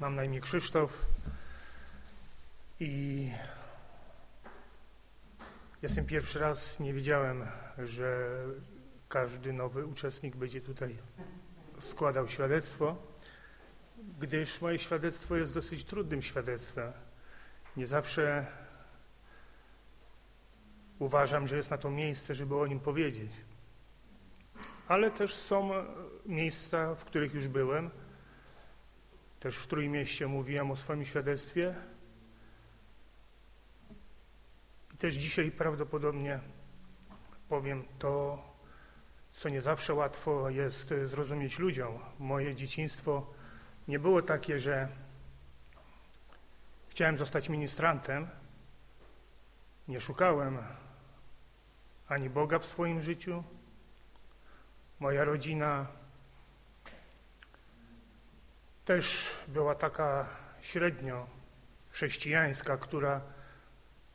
Mam na imię Krzysztof i jestem pierwszy raz, nie wiedziałem, że każdy nowy uczestnik będzie tutaj składał świadectwo, gdyż moje świadectwo jest dosyć trudnym świadectwem. Nie zawsze uważam, że jest na to miejsce, żeby o nim powiedzieć. Ale też są miejsca, w których już byłem, też w Trójmieście mówiłem o swoim świadectwie. I też dzisiaj prawdopodobnie powiem to, co nie zawsze łatwo jest zrozumieć ludziom. Moje dzieciństwo nie było takie, że chciałem zostać ministrantem. Nie szukałem ani Boga w swoim życiu. Moja rodzina też była taka średnio chrześcijańska, która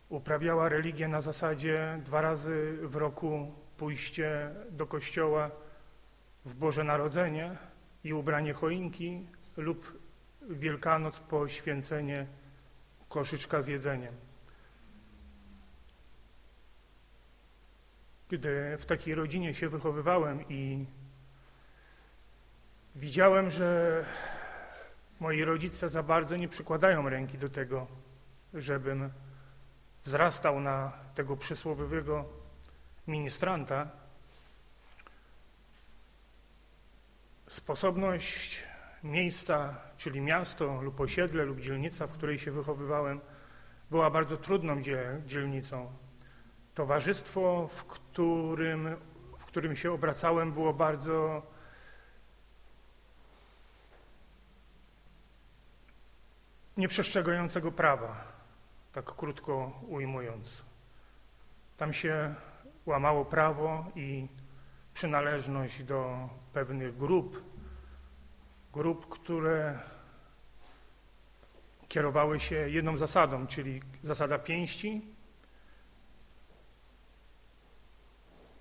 uprawiała religię na zasadzie dwa razy w roku pójście do kościoła w Boże Narodzenie i ubranie choinki lub Wielkanoc poświęcenie koszyczka z jedzeniem. Gdy w takiej rodzinie się wychowywałem i widziałem, że moi rodzice za bardzo nie przykładają ręki do tego, żebym wzrastał na tego przysłowiowego ministranta, sposobność miejsca, czyli miasto lub osiedle lub dzielnica, w której się wychowywałem, była bardzo trudną dzielnicą. Towarzystwo, w którym, w którym się obracałem, było bardzo nieprzestrzegającego prawa, tak krótko ujmując. Tam się łamało prawo i przynależność do pewnych grup, grup, które kierowały się jedną zasadą, czyli zasada pięści.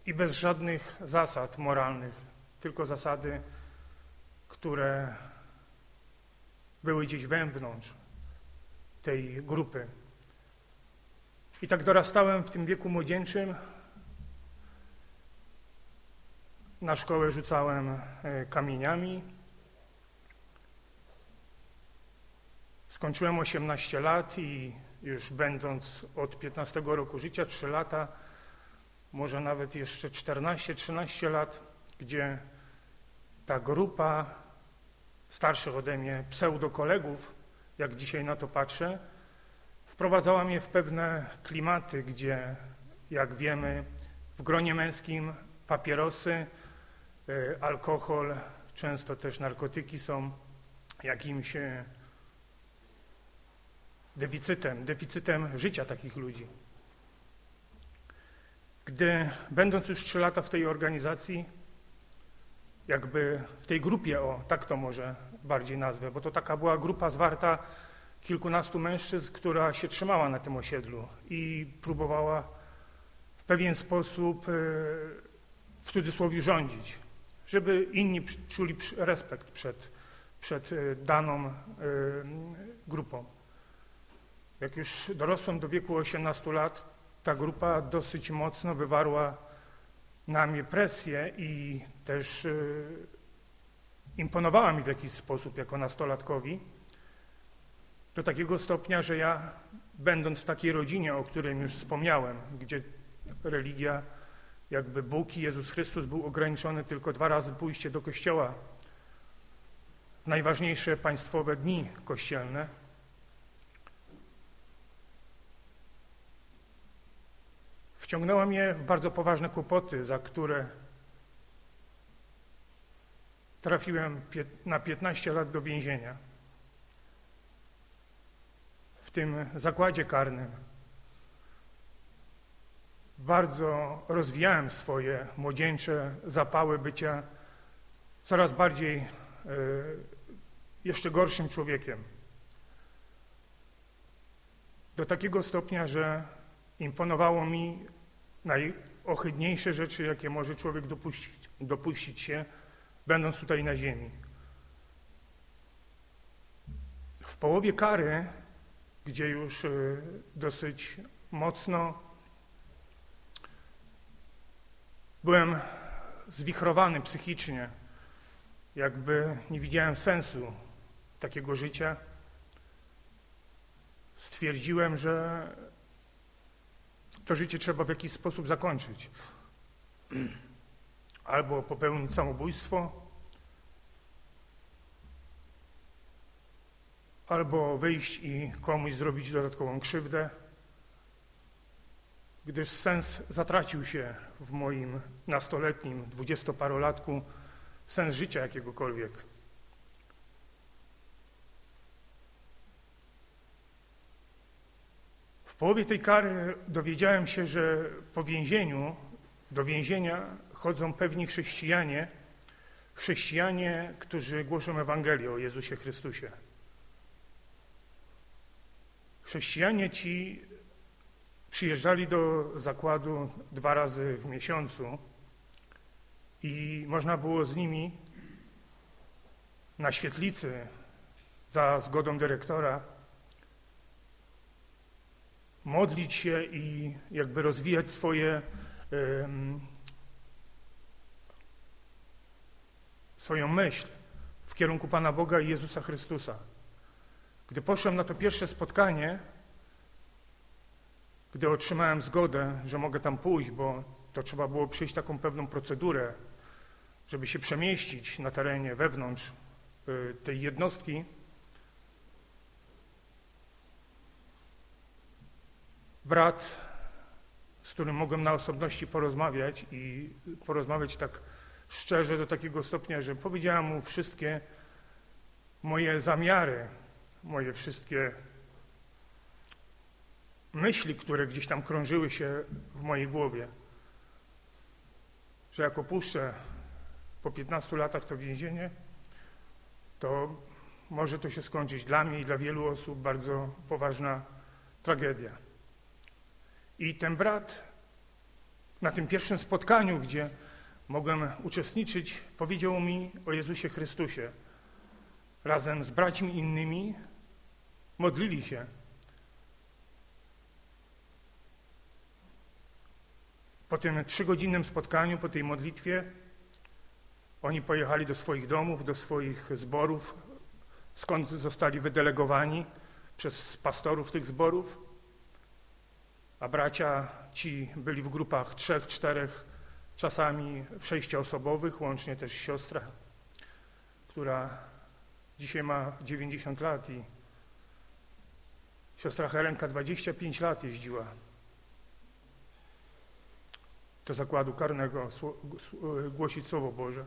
I bez żadnych zasad moralnych, tylko zasady, które były gdzieś wewnątrz tej grupy. I tak dorastałem w tym wieku młodzieńczym. Na szkołę rzucałem e, kamieniami. Skończyłem 18 lat i już będąc od 15 roku życia, 3 lata, może nawet jeszcze 14-13 lat, gdzie ta grupa starszych ode mnie pseudokolegów, jak dzisiaj na to patrzę, wprowadzała mnie w pewne klimaty, gdzie, jak wiemy, w gronie męskim papierosy, e, alkohol, często też narkotyki są jakimś e, deficytem, deficytem życia takich ludzi. Gdy, będąc już trzy lata w tej organizacji, jakby w tej grupie, o tak to może bardziej nazwę, bo to taka była grupa zwarta kilkunastu mężczyzn, która się trzymała na tym osiedlu i próbowała w pewien sposób, e, w cudzysłowie, rządzić, żeby inni czuli respekt przed, przed e, daną e, grupą. Jak już dorosłem do wieku 18 lat, ta grupa dosyć mocno wywarła na mnie presję i też imponowała mi w jakiś sposób jako nastolatkowi. Do takiego stopnia, że ja, będąc w takiej rodzinie, o której już wspomniałem, gdzie religia, jakby Bóg i Jezus Chrystus był ograniczony tylko dwa razy pójście do kościoła w najważniejsze państwowe dni kościelne, wciągnęła mnie w bardzo poważne kłopoty, za które trafiłem na 15 lat do więzienia tym zakładzie karnym bardzo rozwijałem swoje młodzieńcze zapały bycia coraz bardziej y, jeszcze gorszym człowiekiem. Do takiego stopnia, że imponowało mi najohydniejsze rzeczy, jakie może człowiek dopuścić, dopuścić się, będąc tutaj na ziemi. połowie kary, gdzie już y, dosyć mocno byłem zwichrowany psychicznie, jakby nie widziałem sensu takiego życia, stwierdziłem, że to życie trzeba w jakiś sposób zakończyć. Albo popełnić samobójstwo, albo wyjść i komuś zrobić dodatkową krzywdę, gdyż sens zatracił się w moim nastoletnim, dwudziestoparolatku, sens życia jakiegokolwiek. W połowie tej kary dowiedziałem się, że po więzieniu, do więzienia chodzą pewni chrześcijanie, chrześcijanie, którzy głoszą Ewangelię o Jezusie Chrystusie. Chrześcijanie ci przyjeżdżali do zakładu dwa razy w miesiącu i można było z nimi na świetlicy za zgodą dyrektora modlić się i jakby rozwijać swoje, swoją myśl w kierunku Pana Boga i Jezusa Chrystusa. Gdy poszłem na to pierwsze spotkanie, gdy otrzymałem zgodę, że mogę tam pójść, bo to trzeba było przejść taką pewną procedurę, żeby się przemieścić na terenie wewnątrz y, tej jednostki, brat, z którym mogłem na osobności porozmawiać i porozmawiać tak szczerze do takiego stopnia, że powiedziałem mu wszystkie moje zamiary, moje wszystkie myśli, które gdzieś tam krążyły się w mojej głowie, że jak opuszczę po 15 latach to więzienie, to może to się skończyć dla mnie i dla wielu osób bardzo poważna tragedia. I ten brat na tym pierwszym spotkaniu, gdzie mogłem uczestniczyć, powiedział mi o Jezusie Chrystusie. Razem z braćmi innymi modlili się. Po tym trzygodzinnym spotkaniu, po tej modlitwie, oni pojechali do swoich domów, do swoich zborów, skąd zostali wydelegowani przez pastorów tych zborów, a bracia ci byli w grupach trzech, czterech, czasami sześcioosobowych, łącznie też siostra, która dzisiaj ma 90 lat i siostra Helenka 25 lat jeździła do zakładu karnego głosić Słowo Boże.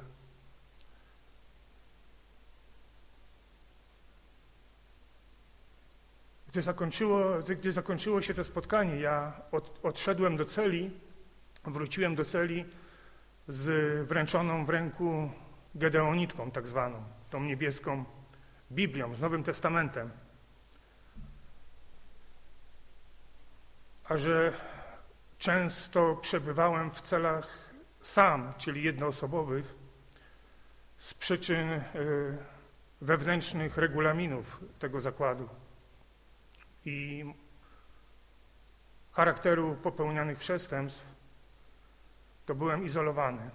Gdy zakończyło, gdy zakończyło się to spotkanie, ja od, odszedłem do celi, wróciłem do celi z wręczoną w ręku Gedeonitką tak zwaną, tą niebieską Biblią z Nowym Testamentem. A że często przebywałem w celach sam, czyli jednoosobowych, z przyczyn y, wewnętrznych regulaminów tego zakładu i charakteru popełnianych przestępstw, to byłem izolowany.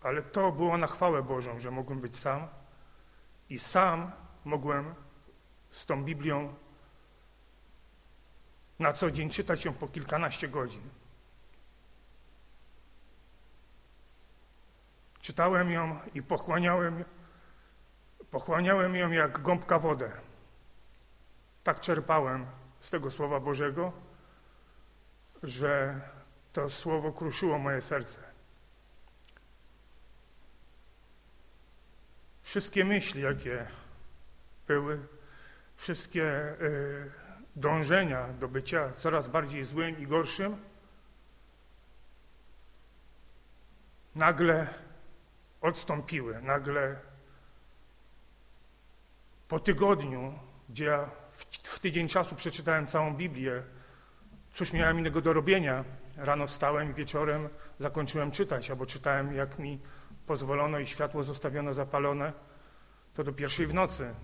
Ale to było na chwałę Bożą, że mogłem być sam i sam mogłem z tą Biblią na co dzień czytać ją po kilkanaście godzin. Czytałem ją i pochłaniałem, pochłaniałem ją jak gąbka wodę. Tak czerpałem z tego Słowa Bożego, że to Słowo kruszyło moje serce. Wszystkie myśli, jakie były, wszystkie y, dążenia do bycia coraz bardziej złym i gorszym, nagle odstąpiły, nagle po tygodniu, gdzie ja w, w tydzień czasu przeczytałem całą Biblię, cóż miałem innego do robienia, rano wstałem wieczorem zakończyłem czytać, albo czytałem jak mi pozwolono i światło zostawiono zapalone, to do pierwszej w nocy.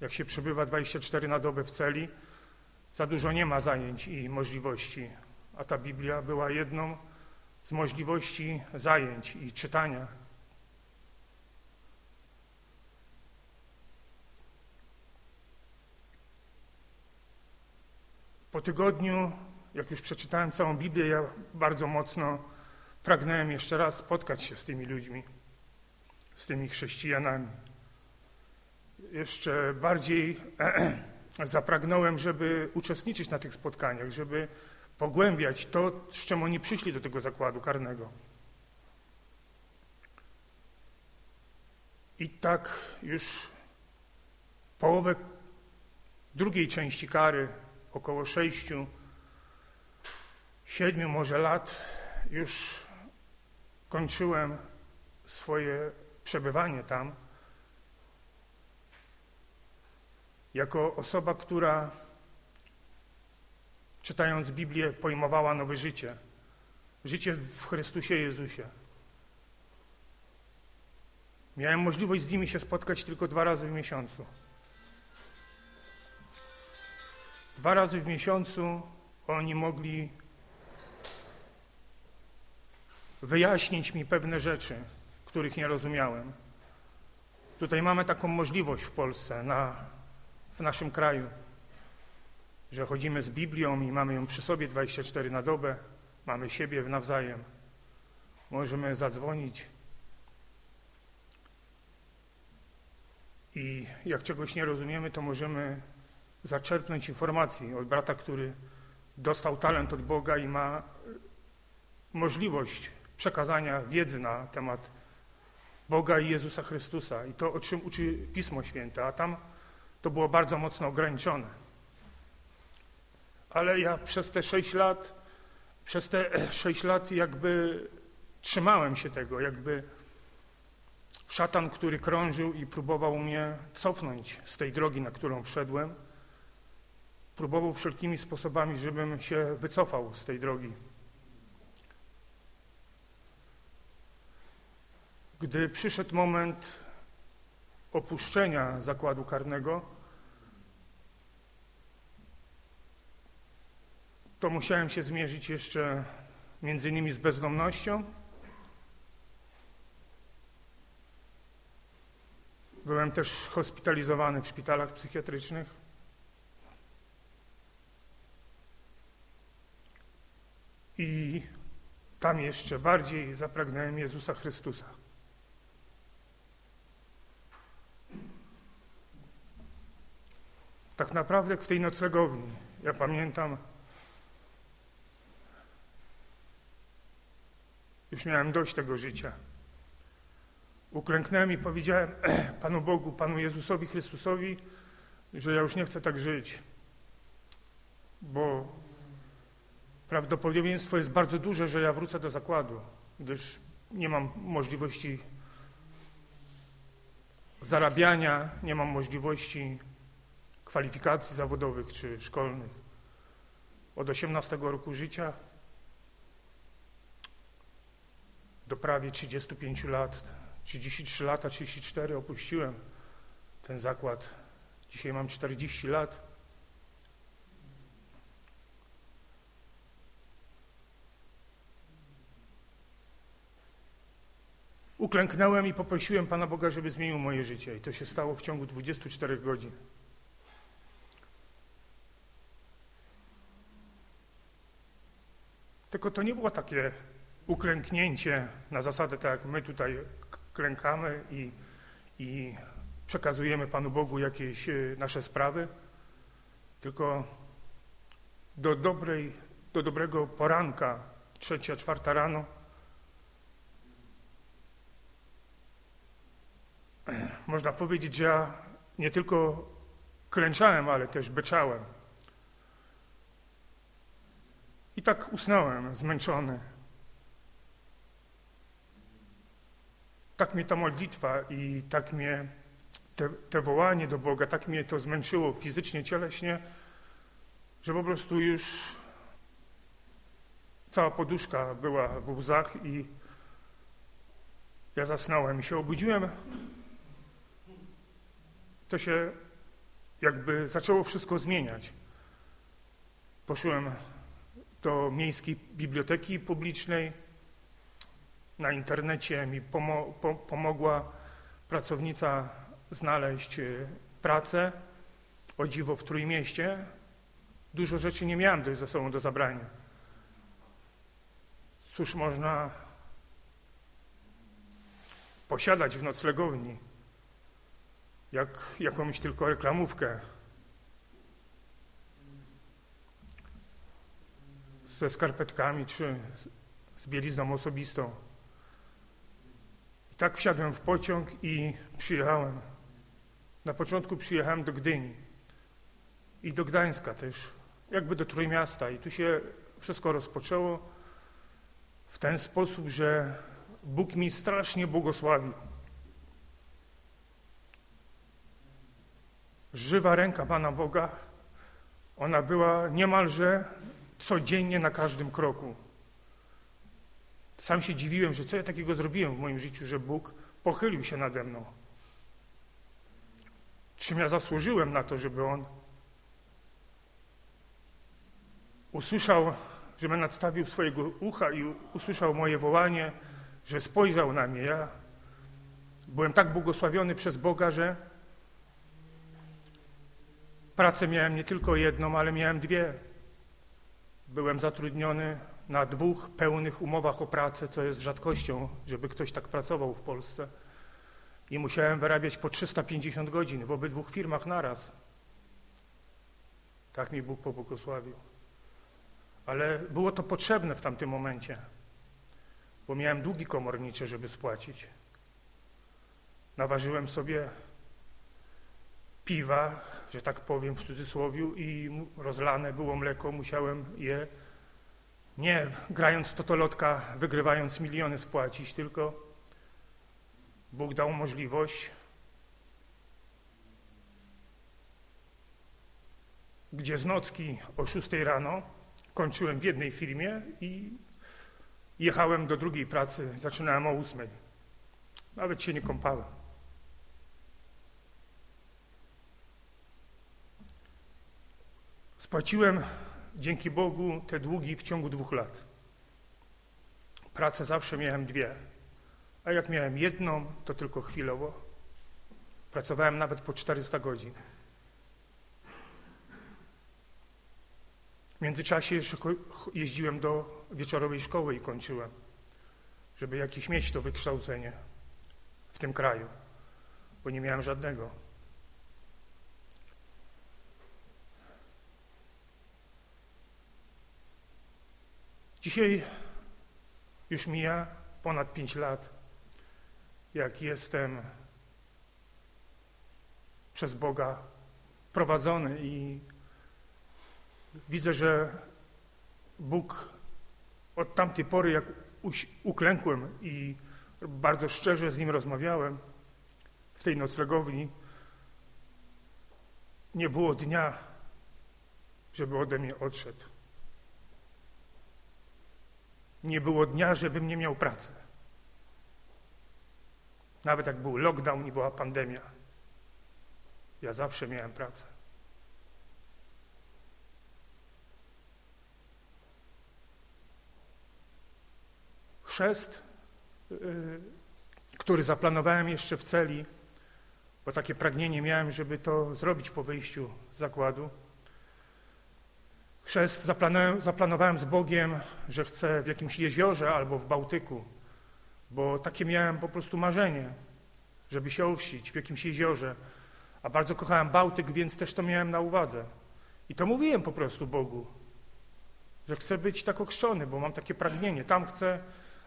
Jak się przebywa 24 na dobę w celi, za dużo nie ma zajęć i możliwości, a ta Biblia była jedną z możliwości zajęć i czytania. Po tygodniu, jak już przeczytałem całą Biblię, ja bardzo mocno pragnąłem jeszcze raz spotkać się z tymi ludźmi, z tymi chrześcijanami. Jeszcze bardziej zapragnąłem, żeby uczestniczyć na tych spotkaniach, żeby pogłębiać to, z czym oni przyszli do tego zakładu karnego. I tak już połowę drugiej części kary, około sześciu, siedmiu może lat, już kończyłem swoje przebywanie tam. Jako osoba, która czytając Biblię pojmowała nowe życie. Życie w Chrystusie Jezusie. Miałem możliwość z nimi się spotkać tylko dwa razy w miesiącu. Dwa razy w miesiącu oni mogli wyjaśnić mi pewne rzeczy, których nie rozumiałem. Tutaj mamy taką możliwość w Polsce, na, w naszym kraju, że chodzimy z Biblią i mamy ją przy sobie 24 na dobę, mamy siebie nawzajem. Możemy zadzwonić i jak czegoś nie rozumiemy, to możemy zaczerpnąć informacji od brata, który dostał talent od Boga i ma możliwość przekazania wiedzy na temat Boga i Jezusa Chrystusa i to, o czym uczy Pismo Święte, a tam to było bardzo mocno ograniczone. Ale ja przez te sześć lat, przez te sześć lat jakby trzymałem się tego, jakby szatan, który krążył i próbował mnie cofnąć z tej drogi, na którą wszedłem, próbował wszelkimi sposobami, żebym się wycofał z tej drogi. Gdy przyszedł moment opuszczenia zakładu karnego, to musiałem się zmierzyć jeszcze między innymi z bezdomnością. Byłem też hospitalizowany w szpitalach psychiatrycznych. I tam jeszcze bardziej zapragnąłem Jezusa Chrystusa. Tak naprawdę w tej noclegowni, ja pamiętam, już miałem dość tego życia. Uklęknąłem i powiedziałem Panu Bogu, Panu Jezusowi Chrystusowi, że ja już nie chcę tak żyć, bo prawdopodobieństwo jest bardzo duże, że ja wrócę do zakładu, gdyż nie mam możliwości zarabiania, nie mam możliwości kwalifikacji zawodowych czy szkolnych. Od 18 roku życia do prawie 35 lat, 33 lata, 34 opuściłem ten zakład. Dzisiaj mam 40 lat. Uklęknąłem i poprosiłem Pana Boga, żeby zmienił moje życie. I to się stało w ciągu 24 godzin. Tylko to nie było takie uklęknięcie na zasadę, tak jak my tutaj klękamy i, i przekazujemy Panu Bogu jakieś e, nasze sprawy, tylko do, dobrej, do dobrego poranka, trzecia, czwarta rano, można powiedzieć, że ja nie tylko klęczałem, ale też beczałem. I tak usnąłem, zmęczony. Tak mnie ta modlitwa i tak mnie te, te wołanie do Boga, tak mnie to zmęczyło fizycznie, cieleśnie, że po prostu już cała poduszka była w łzach i ja zasnąłem i się obudziłem. To się jakby zaczęło wszystko zmieniać. Poszłem do miejskiej biblioteki publicznej. Na internecie mi pomo po pomogła pracownica znaleźć e, pracę. O dziwo w Trójmieście. Dużo rzeczy nie miałem dość ze sobą do zabrania. Cóż można posiadać w noclegowni? Jak jakąś tylko reklamówkę ze skarpetkami czy z bielizną osobistą. I tak wsiadłem w pociąg i przyjechałem. Na początku przyjechałem do Gdyni i do Gdańska też, jakby do Trójmiasta. I tu się wszystko rozpoczęło w ten sposób, że Bóg mi strasznie błogosławił. Żywa ręka Pana Boga, ona była niemalże codziennie na każdym kroku. Sam się dziwiłem, że co ja takiego zrobiłem w moim życiu, że Bóg pochylił się nade mną. Czym ja zasłużyłem na to, żeby On usłyszał, żeby nadstawił swojego ucha i usłyszał moje wołanie, że spojrzał na mnie. Ja byłem tak błogosławiony przez Boga, że pracę miałem nie tylko jedną, ale miałem dwie. Byłem zatrudniony na dwóch pełnych umowach o pracę, co jest rzadkością, żeby ktoś tak pracował w Polsce. I musiałem wyrabiać po 350 godzin w obydwu firmach naraz. Tak mi Bóg pobłogosławił. Ale było to potrzebne w tamtym momencie, bo miałem długi komornicze, żeby spłacić. Naważyłem sobie piwa, że tak powiem w cudzysłowie, i rozlane było mleko, musiałem je nie grając w totolotka, wygrywając miliony spłacić, tylko Bóg dał możliwość, gdzie z nocki o 6 rano kończyłem w jednej firmie i jechałem do drugiej pracy, zaczynałem o 8. Nawet się nie kąpałem. Spłaciłem dzięki Bogu te długi w ciągu dwóch lat. Pracę zawsze miałem dwie, a jak miałem jedną, to tylko chwilowo. Pracowałem nawet po 400 godzin. W międzyczasie jeszcze jeździłem do wieczorowej szkoły i kończyłem, żeby jakieś mieć to wykształcenie w tym kraju, bo nie miałem żadnego. Dzisiaj już mija ponad pięć lat, jak jestem przez Boga prowadzony i widzę, że Bóg od tamtej pory, jak uklękłem i bardzo szczerze z Nim rozmawiałem w tej noclegowni, nie było dnia, żeby ode mnie odszedł. Nie było dnia, żebym nie miał pracy. Nawet jak był lockdown i była pandemia, ja zawsze miałem pracę. Chrzest, yy, który zaplanowałem jeszcze w celi, bo takie pragnienie miałem, żeby to zrobić po wyjściu z zakładu. Chrzest zaplanowałem, zaplanowałem z Bogiem, że chcę w jakimś jeziorze albo w Bałtyku, bo takie miałem po prostu marzenie, żeby się ochrzcić w jakimś jeziorze. A bardzo kochałem Bałtyk, więc też to miałem na uwadze. I to mówiłem po prostu Bogu, że chcę być tak okrzczony, bo mam takie pragnienie. Tam chcę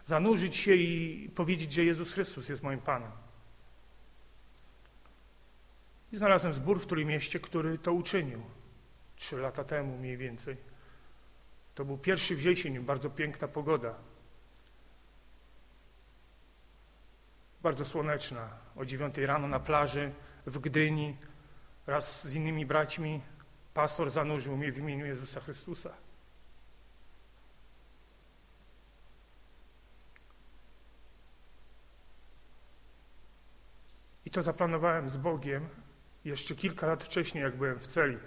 zanurzyć się i powiedzieć, że Jezus Chrystus jest moim Panem. I znalazłem zbór w Trójmieście, który to uczynił trzy lata temu mniej więcej. To był pierwszy wrzesień, bardzo piękna pogoda. Bardzo słoneczna. O dziewiątej rano na plaży w Gdyni wraz z innymi braćmi pastor zanurzył mnie w imieniu Jezusa Chrystusa. I to zaplanowałem z Bogiem jeszcze kilka lat wcześniej, jak byłem w celi.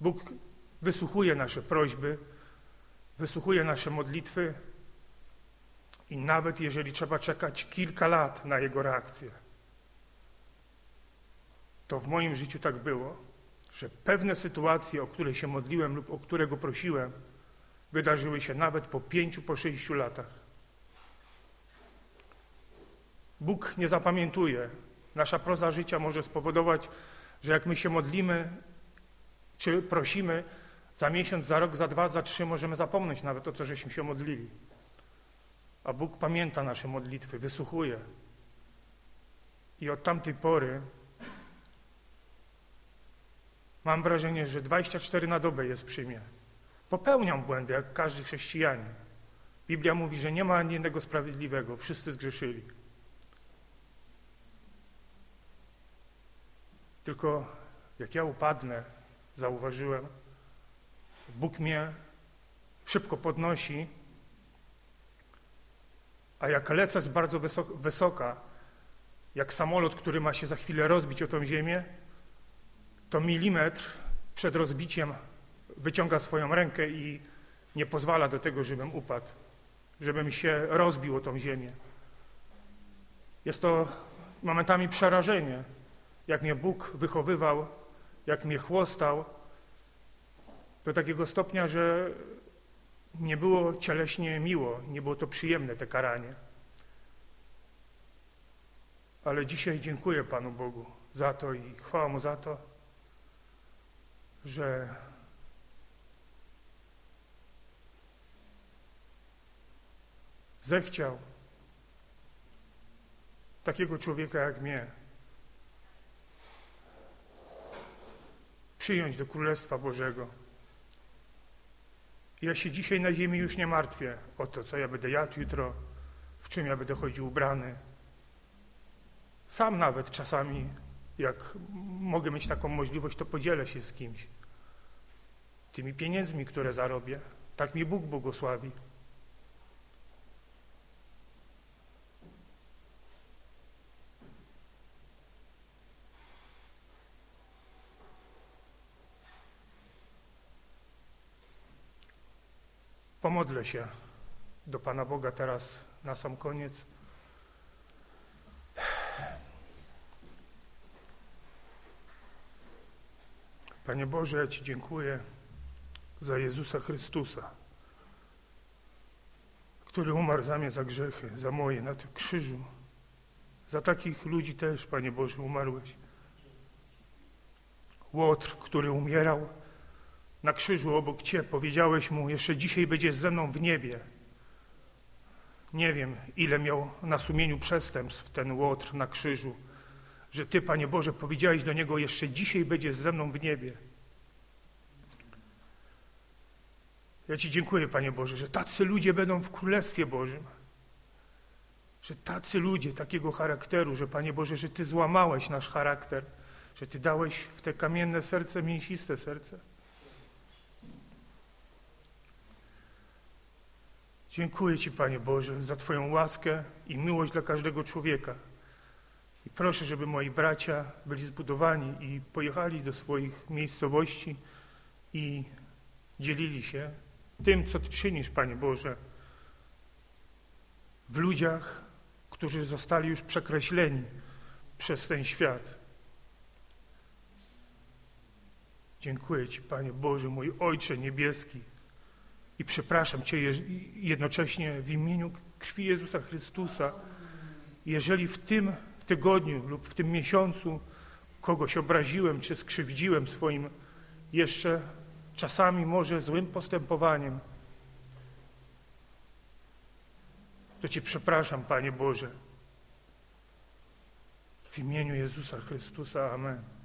Bóg wysłuchuje nasze prośby, wysłuchuje nasze modlitwy i nawet jeżeli trzeba czekać kilka lat na Jego reakcję, to w moim życiu tak było, że pewne sytuacje, o które się modliłem lub o które Go prosiłem, wydarzyły się nawet po pięciu, po sześciu latach. Bóg nie zapamiętuje. Nasza proza życia może spowodować, że jak my się modlimy czy prosimy, za miesiąc, za rok, za dwa, za trzy możemy zapomnieć nawet o co żeśmy się modlili. A Bóg pamięta nasze modlitwy, wysłuchuje. I od tamtej pory mam wrażenie, że 24 na dobę jest przy mnie. Popełniam błędy, jak każdy chrześcijanin. Biblia mówi, że nie ma ani jednego sprawiedliwego, wszyscy zgrzeszyli. Tylko jak ja upadnę, zauważyłem, Bóg mnie szybko podnosi, a jak lecę z bardzo wysoka, jak samolot, który ma się za chwilę rozbić o tą ziemię, to milimetr przed rozbiciem wyciąga swoją rękę i nie pozwala do tego, żebym upadł, żebym się rozbił o tą ziemię. Jest to momentami przerażenie, jak mnie Bóg wychowywał, jak mnie chłostał, do takiego stopnia, że nie było cieleśnie miło, nie było to przyjemne te karanie. Ale dzisiaj dziękuję Panu Bogu za to i chwała Mu za to, że zechciał takiego człowieka jak mnie przyjąć do Królestwa Bożego. Ja się dzisiaj na ziemi już nie martwię o to, co ja będę jadł jutro, w czym ja będę chodził ubrany. Sam nawet czasami, jak mogę mieć taką możliwość, to podzielę się z kimś. Tymi pieniędzmi, które zarobię. Tak mi Bóg błogosławi. Pomodlę się do Pana Boga teraz na sam koniec. Panie Boże, ja Ci dziękuję za Jezusa Chrystusa, który umarł za mnie za grzechy, za moje na tym krzyżu. Za takich ludzi też, Panie Boże, umarłeś. Łotr, który umierał, na krzyżu obok Cię, powiedziałeś mu, jeszcze dzisiaj będziesz ze mną w niebie. Nie wiem, ile miał na sumieniu przestępstw ten Łotr na krzyżu, że Ty, Panie Boże, powiedziałeś do niego, jeszcze dzisiaj będziesz ze mną w niebie. Ja Ci dziękuję, Panie Boże, że tacy ludzie będą w Królestwie Bożym. Że tacy ludzie takiego charakteru, że Panie Boże, że Ty złamałeś nasz charakter, że Ty dałeś w te kamienne serce mięsiste serce. Dziękuję Ci, Panie Boże, za Twoją łaskę i miłość dla każdego człowieka. I proszę, żeby moi bracia byli zbudowani i pojechali do swoich miejscowości i dzielili się tym, co Ty czynisz, Panie Boże, w ludziach, którzy zostali już przekreśleni przez ten świat. Dziękuję Ci, Panie Boże, mój Ojcze Niebieski, i przepraszam Cię jednocześnie w imieniu krwi Jezusa Chrystusa, jeżeli w tym tygodniu lub w tym miesiącu kogoś obraziłem czy skrzywdziłem swoim jeszcze czasami może złym postępowaniem, to Cię przepraszam, Panie Boże. W imieniu Jezusa Chrystusa. Amen.